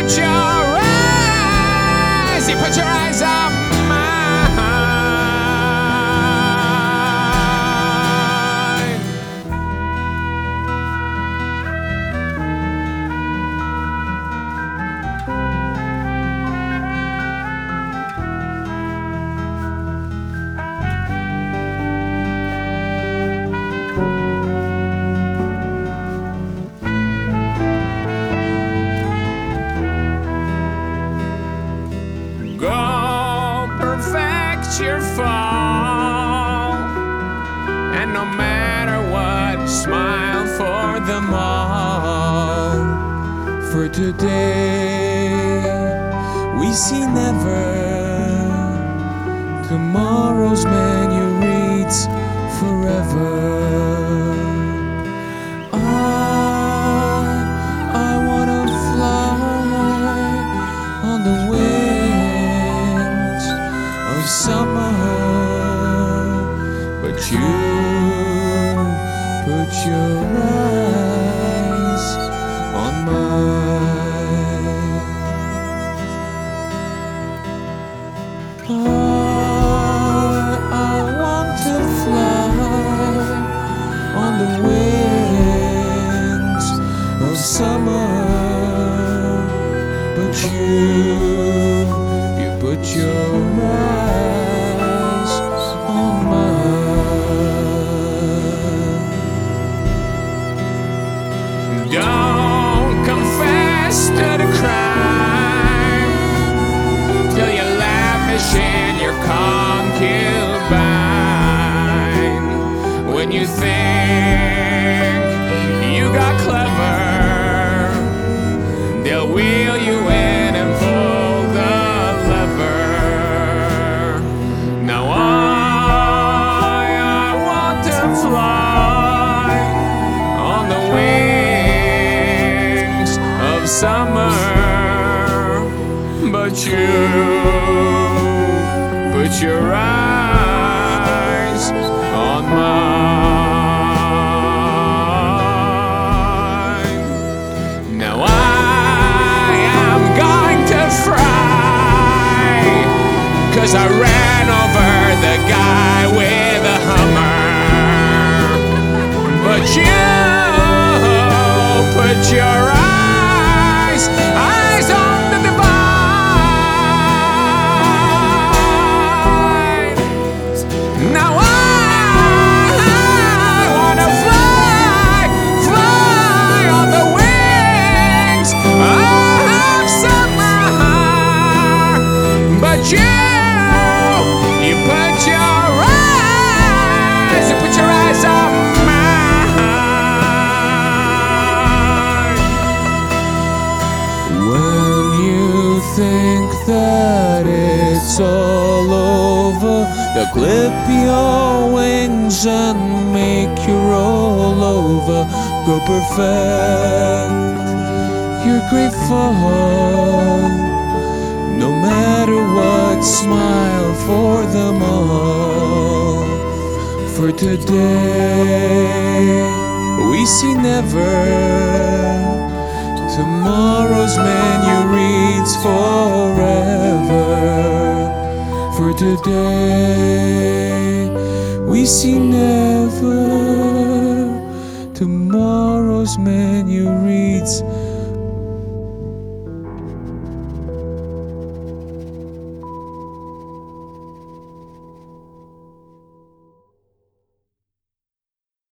put your eyes, you put your eyes on your fall, and no matter what, smile for them all. For today, we see never. Tomorrow's menu reads forever. Summer, but you put your eyes on mine. I, I want to fly on the wings of summer, but you, you put your summer, but you put your eyes on mine. Now I am going to fry, cause I ran over the guy with a Hummer. But you put your think that it's all over, they'll clip your wings and make you roll over. Go perfect, you're grateful. No matter what, smile for them all. For today, we see never. Tomorrow's menu reads forever. For today, we see never. Tomorrow's menu reads